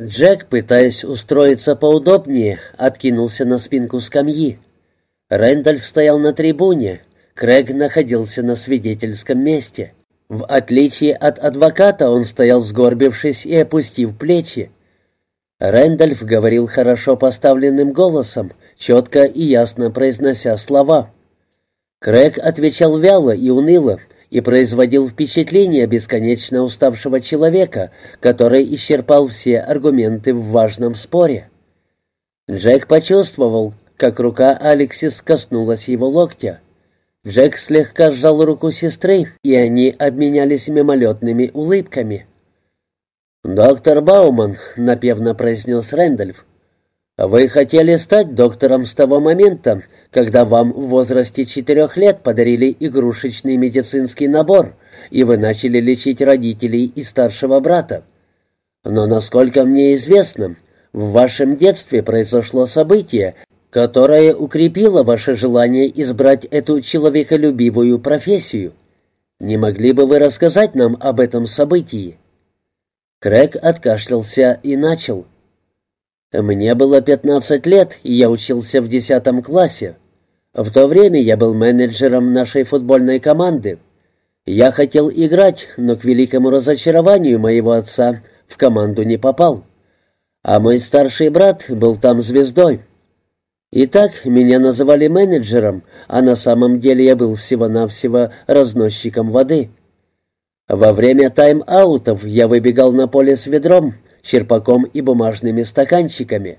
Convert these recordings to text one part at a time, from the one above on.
Джек, пытаясь устроиться поудобнее, откинулся на спинку скамьи. Рэндальф стоял на трибуне, Крэг находился на свидетельском месте. В отличие от адвоката он стоял сгорбившись и опустив плечи. Рэндальф говорил хорошо поставленным голосом, четко и ясно произнося слова. Крэг отвечал вяло и уныло, и производил впечатление бесконечно уставшего человека, который исчерпал все аргументы в важном споре. Джек почувствовал, как рука Алексис коснулась его локтя. Джек слегка сжал руку сестры, и они обменялись мимолетными улыбками. «Доктор Бауман», — напевно произнес Рэндальф, — «вы хотели стать доктором с того момента, когда вам в возрасте четырех лет подарили игрушечный медицинский набор, и вы начали лечить родителей и старшего брата. Но, насколько мне известно, в вашем детстве произошло событие, которое укрепило ваше желание избрать эту человеколюбивую профессию. Не могли бы вы рассказать нам об этом событии?» Крэг откашлялся и начал. «Мне было пятнадцать лет, и я учился в десятом классе. В то время я был менеджером нашей футбольной команды. Я хотел играть, но к великому разочарованию моего отца в команду не попал. А мой старший брат был там звездой. Итак, меня называли менеджером, а на самом деле я был всего-навсего разносчиком воды. Во время тайм-аутов я выбегал на поле с ведром, черпаком и бумажными стаканчиками.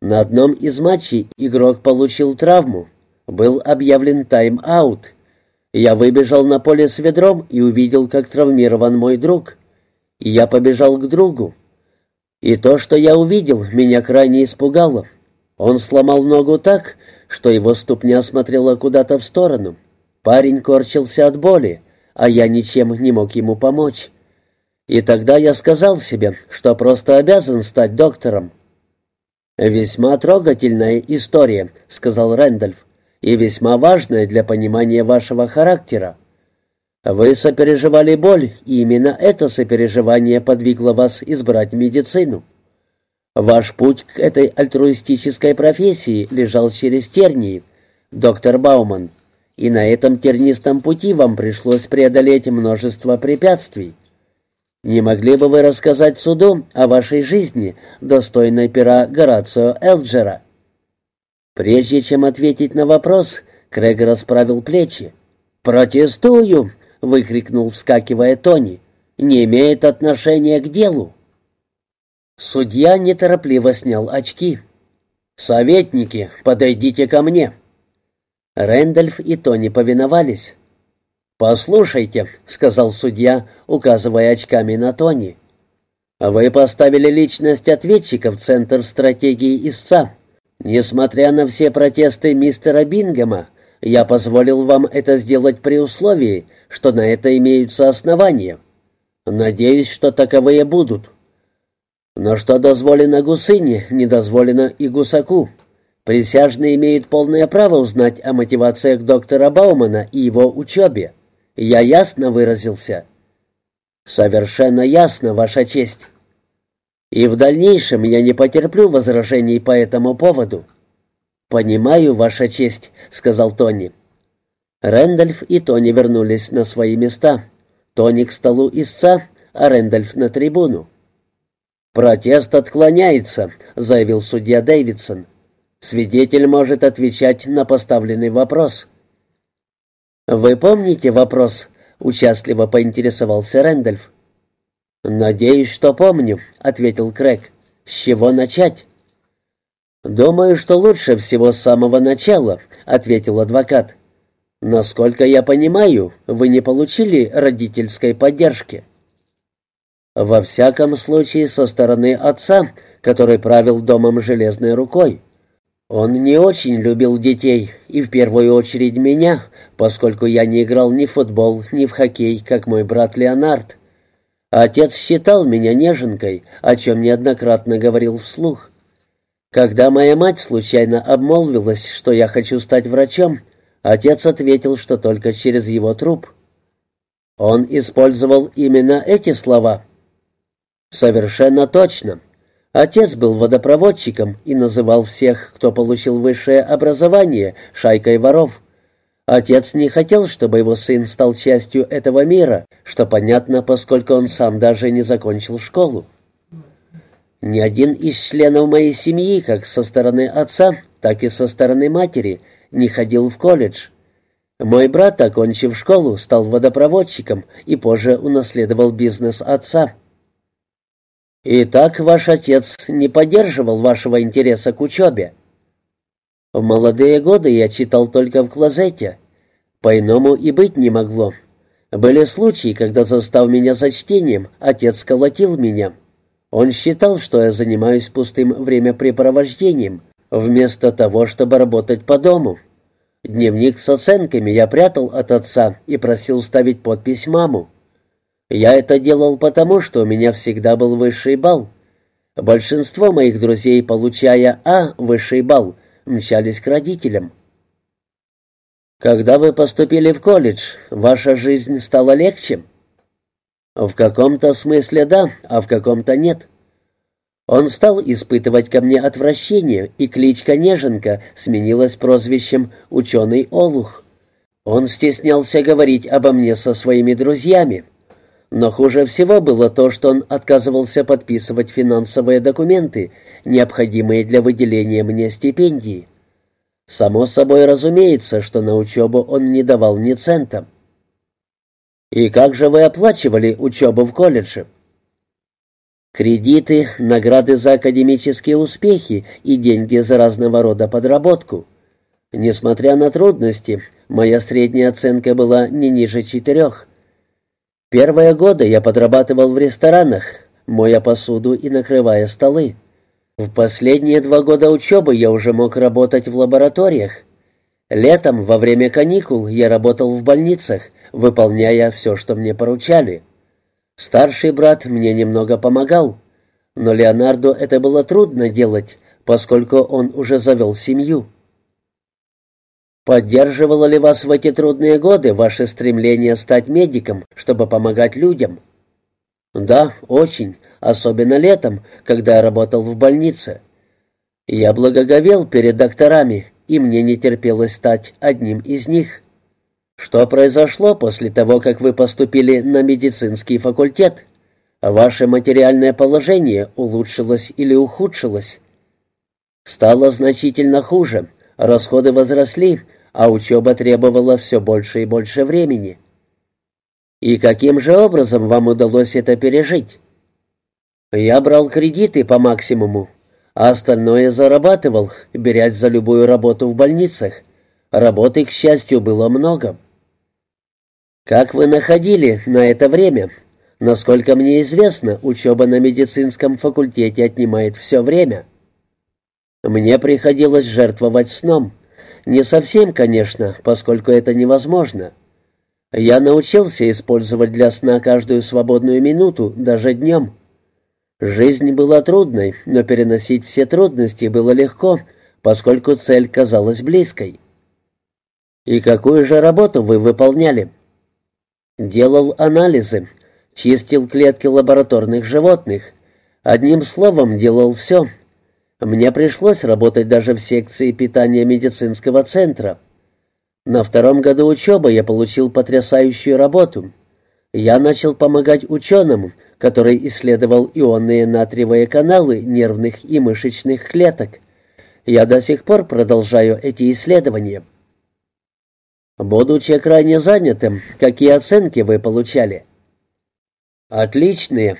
На одном из матчей игрок получил травму. Был объявлен тайм-аут. Я выбежал на поле с ведром и увидел, как травмирован мой друг. И я побежал к другу. И то, что я увидел, меня крайне испугало. Он сломал ногу так, что его ступня смотрела куда-то в сторону. Парень корчился от боли, а я ничем не мог ему помочь. И тогда я сказал себе, что просто обязан стать доктором. «Весьма трогательная история», — сказал Рэндальф и весьма важное для понимания вашего характера. Вы сопереживали боль, и именно это сопереживание подвигло вас избрать медицину. Ваш путь к этой альтруистической профессии лежал через тернии, доктор Бауман, и на этом тернистом пути вам пришлось преодолеть множество препятствий. Не могли бы вы рассказать суду о вашей жизни, достойной пера Горацио Элджера?» Прежде чем ответить на вопрос, Крэг расправил плечи. «Протестую!» — выкрикнул, вскакивая Тони. «Не имеет отношения к делу!» Судья неторопливо снял очки. «Советники, подойдите ко мне!» Рэндальф и Тони повиновались. «Послушайте», — сказал судья, указывая очками на Тони. «Вы поставили личность ответчика в Центр стратегии истца. Несмотря на все протесты мистера Бингема, я позволил вам это сделать при условии, что на это имеются основания. Надеюсь, что таковые будут. Но что дозволено гусыне, не дозволено и гусаку. Присяжные имеют полное право узнать о мотивациях доктора Баумана и его учебе. Я ясно выразился? Совершенно ясно, Ваша честь. И в дальнейшем я не потерплю возражений по этому поводу. Понимаю, ваша честь, сказал Тони. Рэндальф и Тони вернулись на свои места. Тони к столу истца, а Рэндальф на трибуну. «Протест отклоняется», — заявил судья Дэвидсон. «Свидетель может отвечать на поставленный вопрос». «Вы помните вопрос?» — участливо поинтересовался Рэндальф. «Надеюсь, что помню», — ответил Крэг. «С чего начать?» «Думаю, что лучше всего с самого начала», — ответил адвокат. «Насколько я понимаю, вы не получили родительской поддержки». «Во всяком случае, со стороны отца, который правил домом железной рукой. Он не очень любил детей, и в первую очередь меня, поскольку я не играл ни в футбол, ни в хоккей, как мой брат Леонард. Отец считал меня неженкой, о чем неоднократно говорил вслух. Когда моя мать случайно обмолвилась, что я хочу стать врачом, отец ответил, что только через его труп. Он использовал именно эти слова. Совершенно точно. Отец был водопроводчиком и называл всех, кто получил высшее образование, шайкой воров. Отец не хотел, чтобы его сын стал частью этого мира, что понятно, поскольку он сам даже не закончил школу. Ни один из членов моей семьи, как со стороны отца, так и со стороны матери, не ходил в колледж. Мой брат, окончив школу, стал водопроводчиком и позже унаследовал бизнес отца. «Итак, ваш отец не поддерживал вашего интереса к учебе?» «В молодые годы я читал только в клозете. По-иному и быть не могло. Были случаи, когда, застав меня за чтением, отец колотил меня». Он считал, что я занимаюсь пустым времяпрепровождением, вместо того, чтобы работать по дому. Дневник с оценками я прятал от отца и просил ставить подпись «маму». Я это делал потому, что у меня всегда был высший балл. Большинство моих друзей, получая «А» высший балл, мчались к родителям. Когда вы поступили в колледж, ваша жизнь стала легче? В каком-то смысле да, а в каком-то нет. Он стал испытывать ко мне отвращение, и кличка Неженка сменилась прозвищем «Ученый Олух». Он стеснялся говорить обо мне со своими друзьями. Но хуже всего было то, что он отказывался подписывать финансовые документы, необходимые для выделения мне стипендии. Само собой разумеется, что на учебу он не давал ни цента. «И как же вы оплачивали учебу в колледже?» «Кредиты, награды за академические успехи и деньги за разного рода подработку. Несмотря на трудности, моя средняя оценка была не ниже четырех. Первые годы я подрабатывал в ресторанах, моя посуду и накрывая столы. В последние два года учебы я уже мог работать в лабораториях. Летом, во время каникул, я работал в больницах, выполняя все, что мне поручали. Старший брат мне немного помогал, но Леонарду это было трудно делать, поскольку он уже завел семью. Поддерживало ли вас в эти трудные годы ваше стремление стать медиком, чтобы помогать людям? Да, очень, особенно летом, когда я работал в больнице. Я благоговел перед докторами, и мне не терпелось стать одним из них. Что произошло после того, как вы поступили на медицинский факультет? Ваше материальное положение улучшилось или ухудшилось? Стало значительно хуже. Расходы возросли, а учеба требовала все больше и больше времени. И каким же образом вам удалось это пережить? Я брал кредиты по максимуму, а остальное зарабатывал, берясь за любую работу в больницах. Работы, к счастью, было много. «Как вы находили на это время? Насколько мне известно, учеба на медицинском факультете отнимает все время». «Мне приходилось жертвовать сном. Не совсем, конечно, поскольку это невозможно. Я научился использовать для сна каждую свободную минуту, даже днем. Жизнь была трудной, но переносить все трудности было легко, поскольку цель казалась близкой». «И какую же работу вы выполняли?» Делал анализы, чистил клетки лабораторных животных. Одним словом, делал все. Мне пришлось работать даже в секции питания медицинского центра. На втором году учебы я получил потрясающую работу. Я начал помогать ученому, который исследовал ионные натриевые каналы нервных и мышечных клеток. Я до сих пор продолжаю эти исследования. Будучи крайне занятым, какие оценки вы получали? Отличные.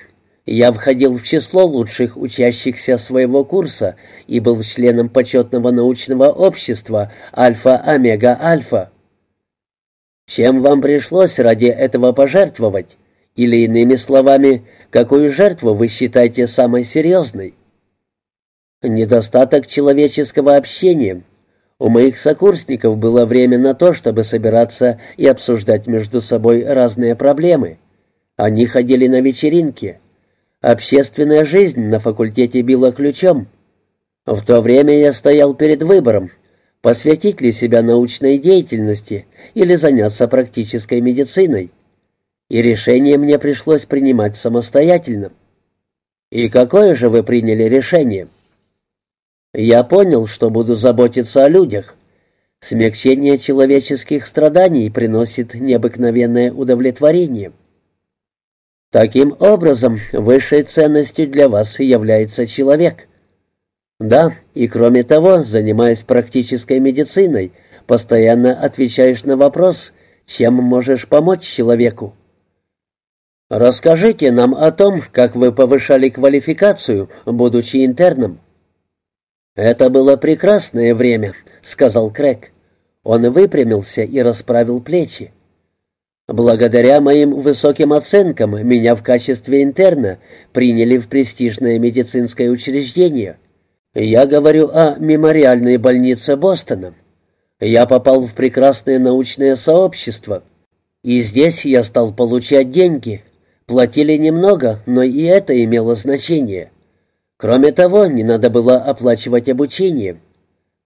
Я входил в число лучших учащихся своего курса и был членом почетного научного общества Альфа-Омега-Альфа. Чем вам пришлось ради этого пожертвовать? Или иными словами, какую жертву вы считаете самой серьезной? Недостаток человеческого общения, у моих сокурсников было время на то, чтобы собираться и обсуждать между собой разные проблемы. Они ходили на вечеринки. Общественная жизнь на факультете била ключом. В то время я стоял перед выбором, посвятить ли себя научной деятельности или заняться практической медициной. И решение мне пришлось принимать самостоятельно. «И какое же вы приняли решение?» «Я понял, что буду заботиться о людях. Смягчение человеческих страданий приносит необыкновенное удовлетворение. Таким образом, высшей ценностью для вас является человек. Да, и кроме того, занимаясь практической медициной, постоянно отвечаешь на вопрос, чем можешь помочь человеку. Расскажите нам о том, как вы повышали квалификацию, будучи интерном. Это было прекрасное время, сказал Крэг. Он выпрямился и расправил плечи. Благодаря моим высоким оценкам меня в качестве интерна приняли в престижное медицинское учреждение. Я говорю о мемориальной больнице Бостона. Я попал в прекрасное научное сообщество, и здесь я стал получать деньги, Платили немного, но и это имело значение. Кроме того, не надо было оплачивать обучение.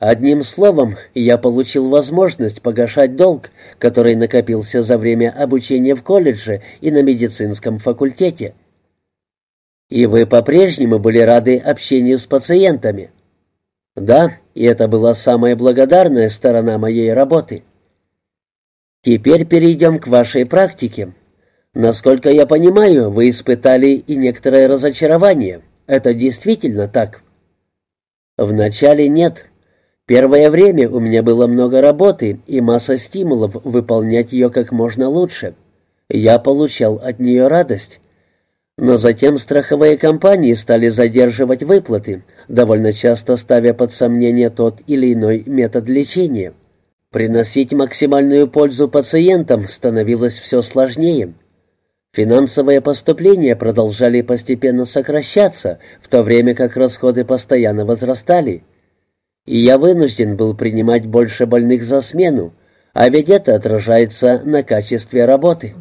Одним словом, я получил возможность погашать долг, который накопился за время обучения в колледже и на медицинском факультете. И вы по-прежнему были рады общению с пациентами? Да, и это была самая благодарная сторона моей работы. Теперь перейдем к вашей практике. Насколько я понимаю, вы испытали и некоторое разочарование. Это действительно так? Вначале нет. Первое время у меня было много работы и масса стимулов выполнять ее как можно лучше. Я получал от нее радость. Но затем страховые компании стали задерживать выплаты, довольно часто ставя под сомнение тот или иной метод лечения. Приносить максимальную пользу пациентам становилось все сложнее. Финансовые поступления продолжали постепенно сокращаться, в то время как расходы постоянно возрастали. И я вынужден был принимать больше больных за смену, а ведь это отражается на качестве работы.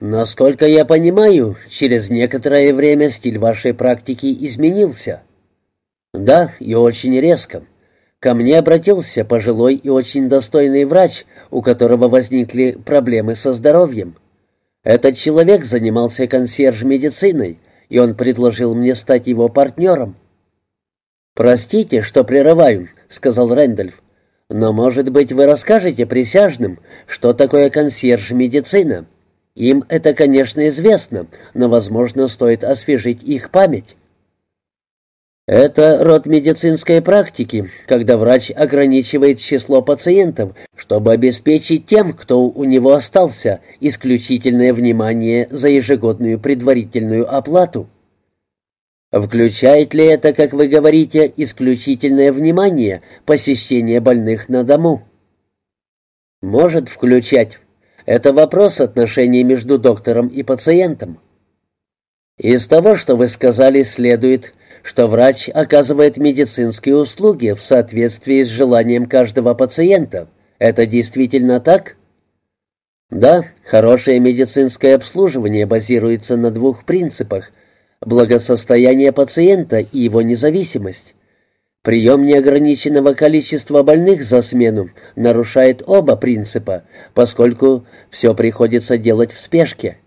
Насколько я понимаю, через некоторое время стиль вашей практики изменился. Да, и очень резко. Ко мне обратился пожилой и очень достойный врач, у которого возникли проблемы со здоровьем. Этот человек занимался консьерж-медициной, и он предложил мне стать его партнером. «Простите, что прерываю», — сказал Рэндольф. «Но, может быть, вы расскажете присяжным, что такое консьерж-медицина? Им это, конечно, известно, но, возможно, стоит освежить их память». Это род медицинской практики, когда врач ограничивает число пациентов, чтобы обеспечить тем, кто у него остался, исключительное внимание за ежегодную предварительную оплату. Включает ли это, как вы говорите, исключительное внимание посещения больных на дому? Может включать. Это вопрос отношений между доктором и пациентом. Из того, что вы сказали, следует, что врач оказывает медицинские услуги в соответствии с желанием каждого пациента. Это действительно так? Да, хорошее медицинское обслуживание базируется на двух принципах – благосостояние пациента и его независимость. Прием неограниченного количества больных за смену нарушает оба принципа, поскольку все приходится делать в спешке.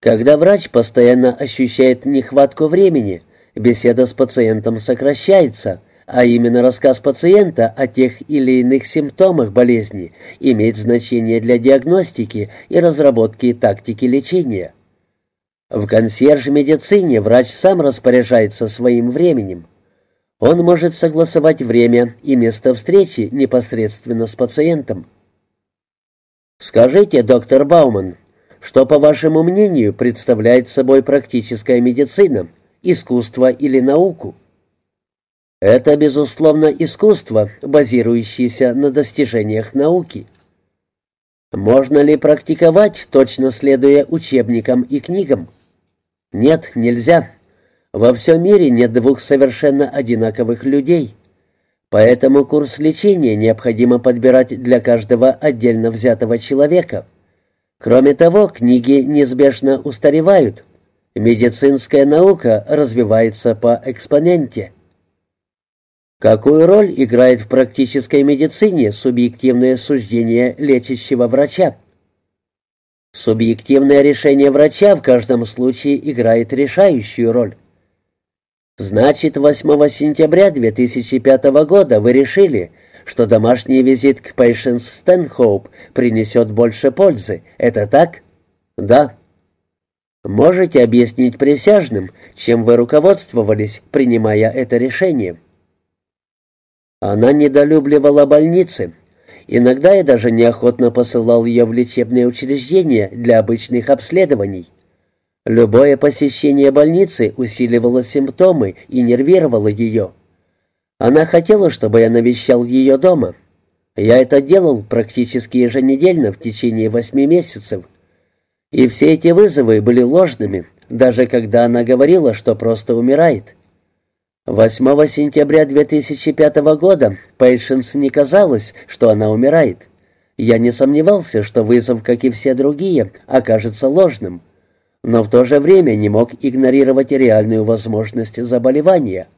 Когда врач постоянно ощущает нехватку времени – беседа с пациентом сокращается, а именно рассказ пациента о тех или иных симптомах болезни имеет значение для диагностики и разработки тактики лечения. В консьерж-медицине врач сам распоряжается своим временем. Он может согласовать время и место встречи непосредственно с пациентом. Скажите, доктор Бауман, что, по вашему мнению, представляет собой практическая медицина – искусство или науку. Это, безусловно, искусство, базирующееся на достижениях науки. Можно ли практиковать, точно следуя учебникам и книгам? Нет, нельзя. Во всем мире нет двух совершенно одинаковых людей. Поэтому курс лечения необходимо подбирать для каждого отдельно взятого человека. Кроме того, книги неизбежно устаревают – Медицинская наука развивается по экспоненте. Какую роль играет в практической медицине субъективное суждение лечащего врача? Субъективное решение врача в каждом случае играет решающую роль. «Значит, 8 сентября 2005 года вы решили, что домашний визит к Пейшенс Стэнхоуп принесет больше пользы. Это так?» «Да». «Можете объяснить присяжным, чем вы руководствовались, принимая это решение?» Она недолюбливала больницы. Иногда я даже неохотно посылал ее в лечебные учреждения для обычных обследований. Любое посещение больницы усиливало симптомы и нервировало ее. Она хотела, чтобы я навещал ее дома. Я это делал практически еженедельно в течение восьми месяцев. И все эти вызовы были ложными, даже когда она говорила, что просто умирает. 8 сентября 2005 года Пейшенс не казалось, что она умирает. Я не сомневался, что вызов, как и все другие, окажется ложным но в то же время не мог игнорировать реальную возможность заболевания.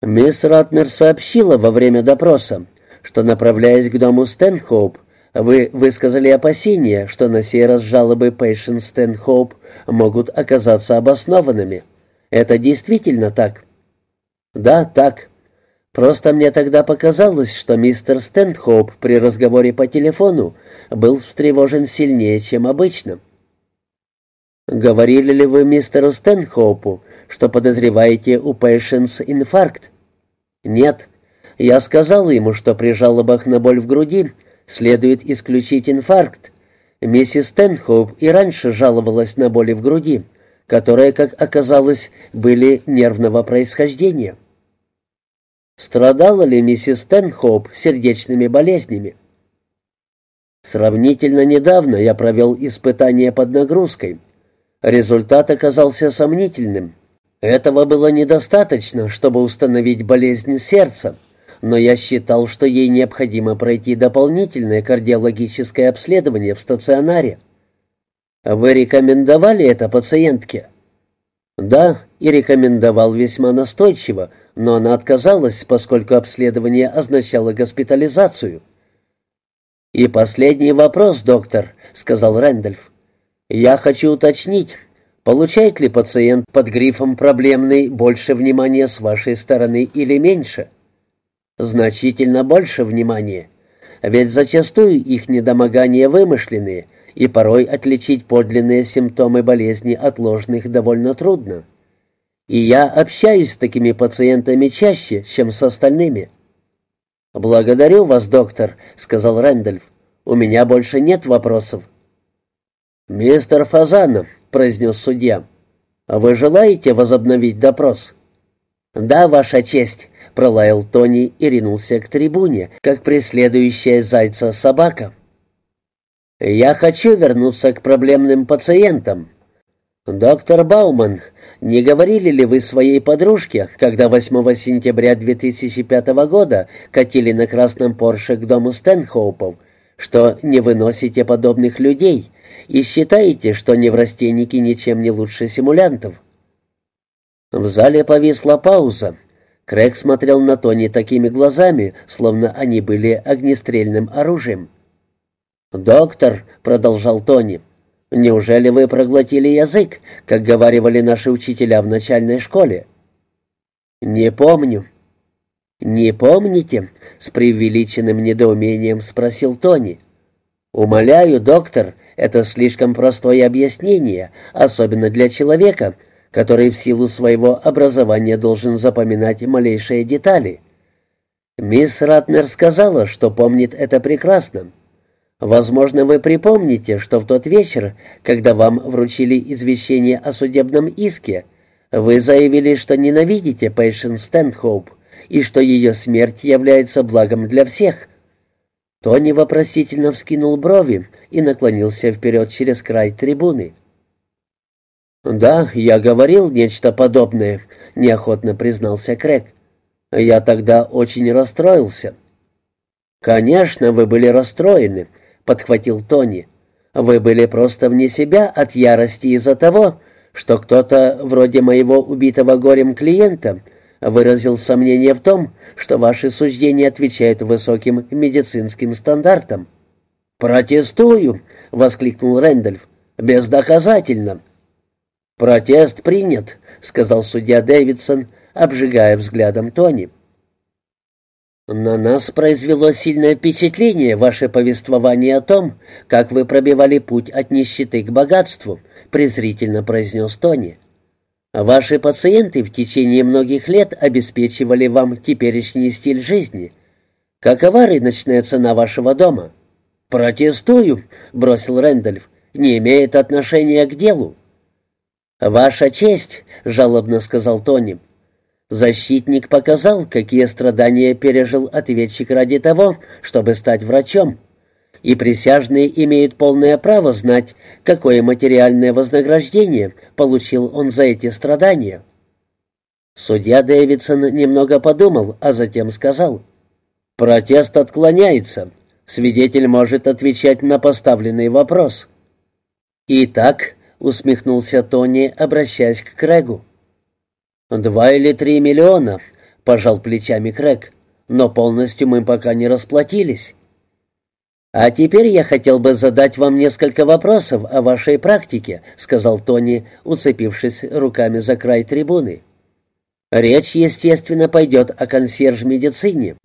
Мисс Ратнер сообщила во время допроса, что, направляясь к дому Стэнхоуп, вы высказали опасения, что на сей раз жалобы Пейшен Стэнхоуп могут оказаться обоснованными. Это действительно так? Да, так. Просто мне тогда показалось, что мистер Стэнхоуп при разговоре по телефону был встревожен сильнее, чем обычно. «Говорили ли вы мистеру Стэнхоупу, что подозреваете у Пэйшенс инфаркт?» «Нет. Я сказал ему, что при жалобах на боль в груди следует исключить инфаркт. Миссис Стэнхоуп и раньше жаловалась на боли в груди, которые, как оказалось, были нервного происхождения». «Страдала ли миссис Стэнхоуп сердечными болезнями?» «Сравнительно недавно я провел испытание под нагрузкой». Результат оказался сомнительным. Этого было недостаточно, чтобы установить болезнь сердца, но я считал, что ей необходимо пройти дополнительное кардиологическое обследование в стационаре. Вы рекомендовали это пациентке? Да, и рекомендовал весьма настойчиво, но она отказалась, поскольку обследование означало госпитализацию. «И последний вопрос, доктор», — сказал Рэндольф. Я хочу уточнить, получает ли пациент под грифом «проблемный» больше внимания с вашей стороны или меньше? Значительно больше внимания. Ведь зачастую их недомогания вымышленные, и порой отличить подлинные симптомы болезни от ложных довольно трудно. И я общаюсь с такими пациентами чаще, чем с остальными. «Благодарю вас, доктор», — сказал Рэндольф. «У меня больше нет вопросов». «Мистер Фазанов», — произнес судья, — «вы желаете возобновить допрос?» «Да, Ваша честь», — пролаял Тони и ринулся к трибуне, как преследующая зайца собака. «Я хочу вернуться к проблемным пациентам. Доктор Бауман, не говорили ли вы своей подружке, когда 8 сентября 2005 года катили на красном Порше к дому Стэнхоупов, что не выносите подобных людей и считаете, что неврастенники ничем не лучше симулянтов. В зале повисла пауза. Крэг смотрел на Тони такими глазами, словно они были огнестрельным оружием. «Доктор», — продолжал Тони, — «неужели вы проглотили язык, как говаривали наши учителя в начальной школе?» «Не помню». «Не помните?» — с преувеличенным недоумением спросил Тони. «Умоляю, доктор, это слишком простое объяснение, особенно для человека, который в силу своего образования должен запоминать малейшие детали. Мисс Ратнер сказала, что помнит это прекрасно. Возможно, вы припомните, что в тот вечер, когда вам вручили извещение о судебном иске, вы заявили, что ненавидите Пейшен Стэнхоуп и что ее смерть является благом для всех — Тони вопросительно вскинул брови и наклонился вперед через край трибуны. «Да, я говорил нечто подобное», — неохотно признался Крэг. «Я тогда очень расстроился». «Конечно, вы были расстроены», — подхватил Тони. «Вы были просто вне себя от ярости из-за того, что кто-то вроде моего убитого горем клиента выразил сомнение в том, что ваши суждения отвечают высоким медицинским стандартам. «Протестую!» — воскликнул Рэндольф. «Бездоказательно!» «Протест принят», — сказал судья Дэвидсон, обжигая взглядом Тони. «На нас произвело сильное впечатление ваше повествование о том, как вы пробивали путь от нищеты к богатству», — презрительно произнес Тони. «Ваши пациенты в течение многих лет обеспечивали вам теперешний стиль жизни. Какова рыночная цена вашего дома?» «Протестую», — бросил Рэндольф, — «не имеет отношения к делу». «Ваша честь», — жалобно сказал Тони, — Защитник показал, какие страдания пережил ответчик ради того, чтобы стать врачом. И присяжные имеют полное право знать, какое материальное вознаграждение получил он за эти страдания. Судья Дэвидсон немного подумал, а затем сказал, «Протест отклоняется. Свидетель может отвечать на поставленный вопрос». «Итак», — усмехнулся Тони, обращаясь к Крэгу, «Два или три миллиона», — пожал плечами Крэг, «но полностью мы пока не расплатились». «А теперь я хотел бы задать вам несколько вопросов о вашей практике», — сказал Тони, уцепившись руками за край трибуны. «Речь, естественно, пойдет о консьерж-медицине.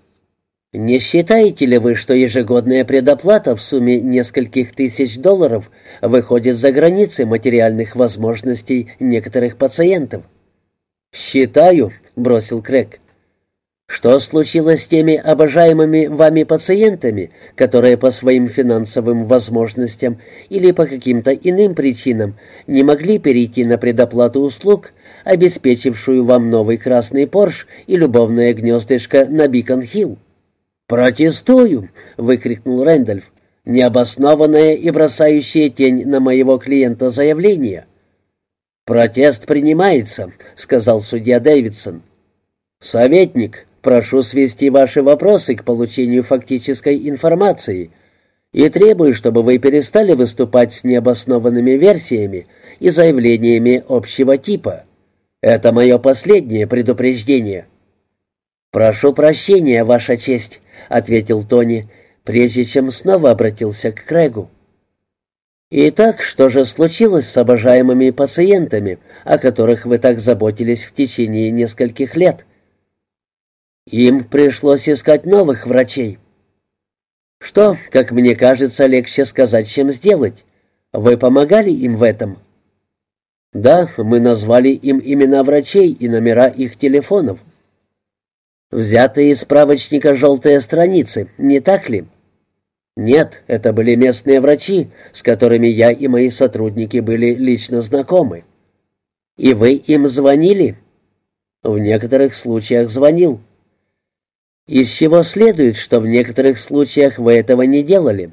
Не считаете ли вы, что ежегодная предоплата в сумме нескольких тысяч долларов выходит за границы материальных возможностей некоторых пациентов?» «Считаю», — бросил Крэг. «Что случилось с теми обожаемыми вами пациентами, которые по своим финансовым возможностям или по каким-то иным причинам не могли перейти на предоплату услуг, обеспечившую вам новый красный Порш и любовное гнездышко на Бикон-Хилл?» «Протестую!» — выкрикнул Рэндальф. «Необоснованное и бросающее тень на моего клиента заявление. «Протест принимается», — сказал судья Дэвидсон. «Советник, прошу свести ваши вопросы к получению фактической информации и требую, чтобы вы перестали выступать с необоснованными версиями и заявлениями общего типа. Это мое последнее предупреждение». «Прошу прощения, Ваша честь», — ответил Тони, прежде чем снова обратился к Крэгу. «Итак, что же случилось с обожаемыми пациентами, о которых вы так заботились в течение нескольких лет?» «Им пришлось искать новых врачей». «Что, как мне кажется, легче сказать, чем сделать. Вы помогали им в этом?» «Да, мы назвали им имена врачей и номера их телефонов». «Взятые из справочника желтые страницы, не так ли?» Нет, это были местные врачи, с которыми я и мои сотрудники были лично знакомы. И вы им звонили? В некоторых случаях звонил. Из чего следует, что в некоторых случаях вы этого не делали?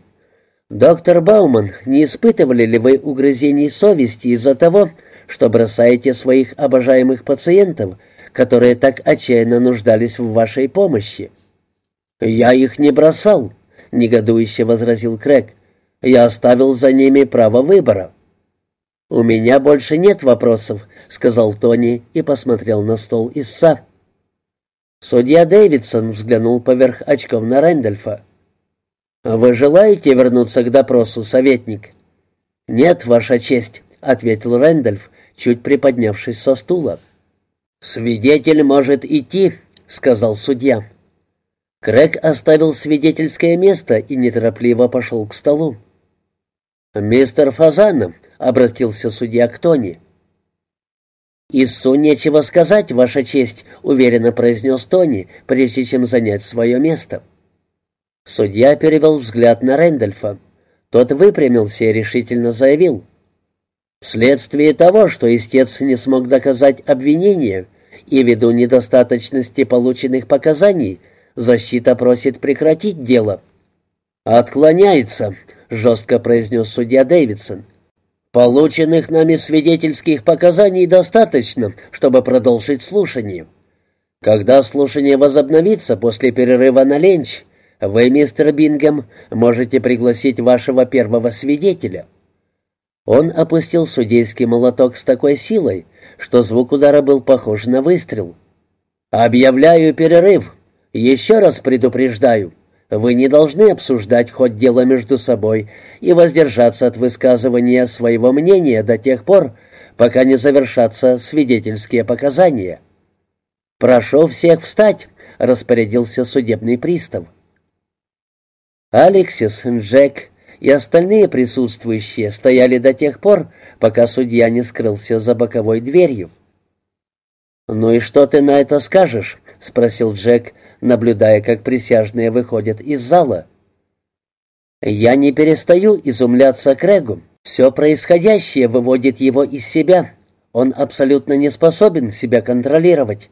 Доктор Бауман, не испытывали ли вы угрызений совести из-за того, что бросаете своих обожаемых пациентов, которые так отчаянно нуждались в вашей помощи? Я их не бросал негодующе возразил Крэг. «Я оставил за ними право выбора». «У меня больше нет вопросов», — сказал Тони и посмотрел на стол истца. Судья Дэвидсон взглянул поверх очков на Рэндольфа. «Вы желаете вернуться к допросу, советник?» «Нет, Ваша честь», — ответил Рэндольф, чуть приподнявшись со стула. «Свидетель может идти», — сказал судья. Крэг оставил свидетельское место и неторопливо пошел к столу. «Мистер Фазанов», — обратился судья к Тони. «Исту нечего сказать, Ваша честь», — уверенно произнес Тони, прежде чем занять свое место. Судья перевел взгляд на Рэндольфа. Тот выпрямился и решительно заявил. «Вследствие того, что истец не смог доказать обвинение и ввиду недостаточности полученных показаний, — Защита просит прекратить дело». «Отклоняется», — жестко произнес судья Дэвидсон. «Полученных нами свидетельских показаний достаточно, чтобы продолжить слушание. Когда слушание возобновится после перерыва на ленч, вы, мистер Бингем, можете пригласить вашего первого свидетеля». Он опустил судейский молоток с такой силой, что звук удара был похож на выстрел. «Объявляю перерыв», еще раз предупреждаю, вы не должны обсуждать хоть дело между собой и воздержаться от высказывания своего мнения до тех пор, пока не завершатся свидетельские показания. «Прошу всех встать», — распорядился судебный пристав. Алексис, Джек и остальные присутствующие стояли до тех пор, пока судья не скрылся за боковой дверью. «Ну и что ты на это скажешь?» — спросил Джек, наблюдая, как присяжные выходят из зала. «Я не перестаю изумляться Крэгу. Все происходящее выводит его из себя. Он абсолютно не способен себя контролировать.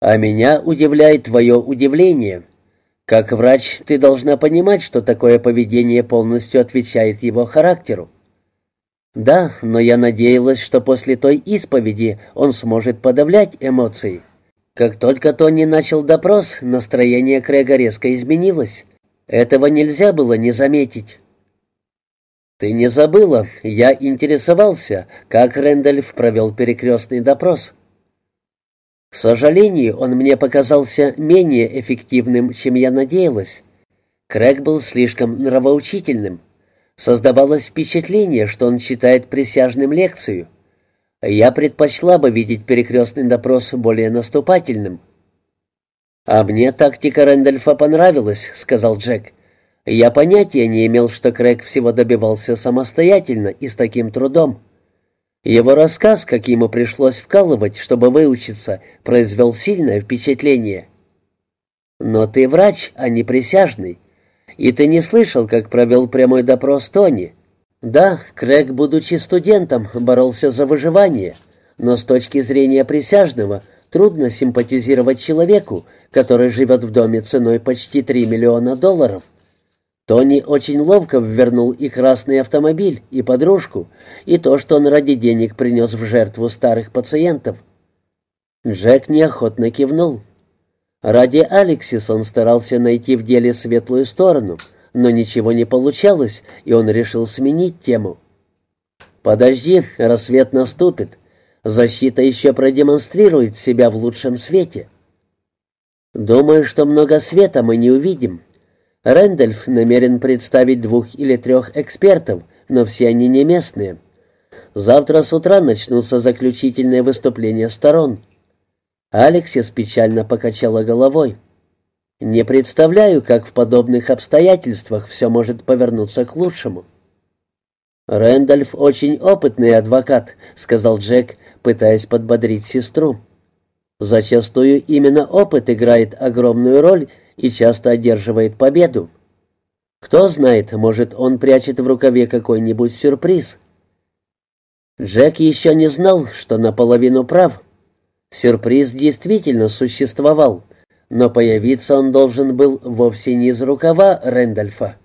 А меня удивляет твое удивление. Как врач ты должна понимать, что такое поведение полностью отвечает его характеру. Да, но я надеялась, что после той исповеди он сможет подавлять эмоции. Как только Тони начал допрос, настроение Крэга резко изменилось. Этого нельзя было не заметить. «Ты не забыла, я интересовался, как Рэндальф провел перекрестный допрос». К сожалению, он мне показался менее эффективным, чем я надеялась. Крэг был слишком нравоучительным. Создавалось впечатление, что он читает присяжным лекцию. Я предпочла бы видеть перекрестный допрос более наступательным. «А мне тактика Рэндольфа понравилась», — сказал Джек. «Я понятия не имел, что Крэг всего добивался самостоятельно и с таким трудом. Его рассказ, как ему пришлось вкалывать, чтобы выучиться, произвел сильное впечатление. Но ты врач, а не присяжный. И ты не слышал, как провел прямой допрос Тони. Да, Крэг, будучи студентом, боролся за выживание, но с точки зрения присяжного трудно симпатизировать человеку, который живет в доме ценой почти 3 миллиона долларов. Тони очень ловко ввернул и красный автомобиль, и подружку, и то, что он ради денег принес в жертву старых пациентов. Джек неохотно кивнул. Ради Алексис он старался найти в деле светлую сторону, но ничего не получалось, и он решил сменить тему. «Подожди, рассвет наступит. Защита еще продемонстрирует себя в лучшем свете». «Думаю, что много света мы не увидим», Рэндольф намерен представить двух или трех экспертов, но все они не местные. Завтра с утра начнутся заключительные выступления сторон. Алексис печально покачала головой. «Не представляю, как в подобных обстоятельствах все может повернуться к лучшему». «Рэндольф очень опытный адвокат», — сказал Джек, пытаясь подбодрить сестру. «Зачастую именно опыт играет огромную роль и часто одерживает победу. Кто знает, может, он прячет в рукаве какой-нибудь сюрприз. Джек еще не знал, что наполовину прав. Сюрприз действительно существовал, но появиться он должен был вовсе не из рукава Рэндольфа.